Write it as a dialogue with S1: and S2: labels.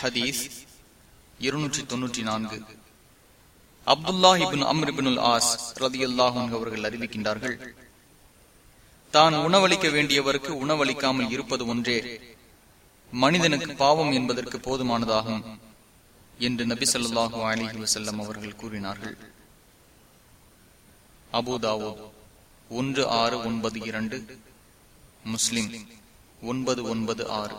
S1: ஹதீஸ் இருநூற்றி தொன்னூற்றி நான்கு. அப்துல்லாஹிபின் அம்ரிபின் ஆஸ் ரதி அல்லாஹன் அவர்கள் அறிவிக்கின்றார்கள் தான் உணவளிக்க வேண்டியவருக்கு உணவளிக்காமல் இருப்பது ஒன்றே மனிதனுக்கு பாவம் என்பதற்கு போதுமானதாகும் என்று நபி சொல்லாஹு அலிஹி வசல்லம் அவர்கள் கூறினார்கள். அபுதாவோ ஒன்று ஆறு ஒன்பது இரண்டு முஸ்லிம் ஒன்பது ஒன்பது ஆறு.